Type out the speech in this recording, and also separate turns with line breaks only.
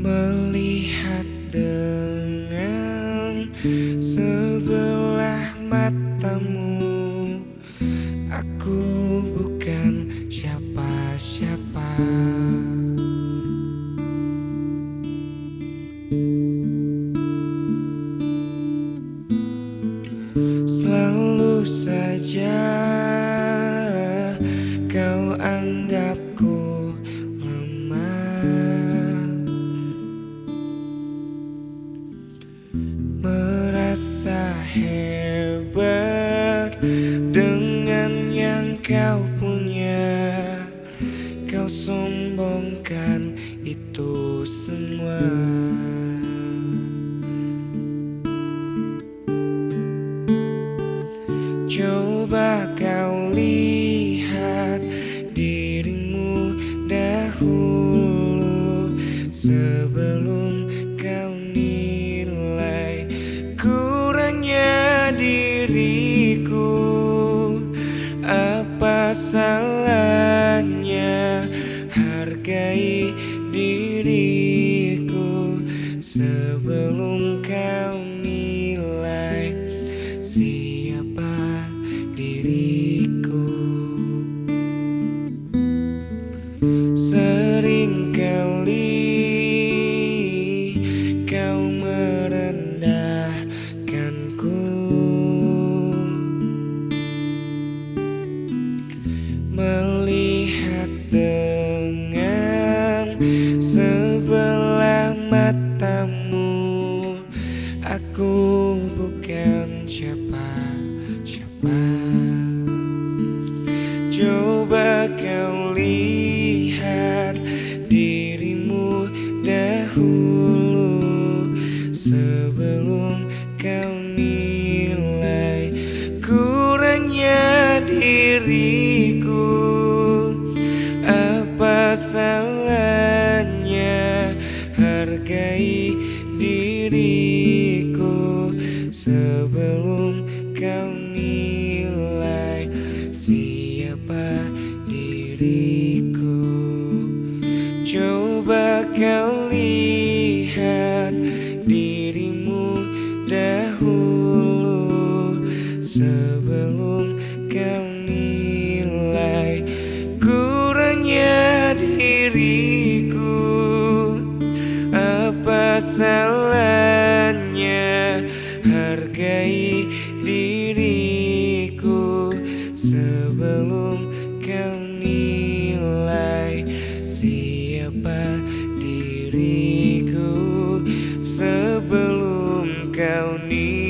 Melihat dengan sebelah matamu. Aku bukan siapa-siapa. Selalu saja kau punya Kau sombongkan itu semua. Coba kau lihat dirimu dahulu dahulu Sebelum kau nilai kurangnya diriku. Apa salahnya hargai diriku Sebelum kau nilai siapa diriku? Coba kau diriku. Apa salahnya hargai diriku? Sebelum kau nilai siapa diriku Sebelum kau nilai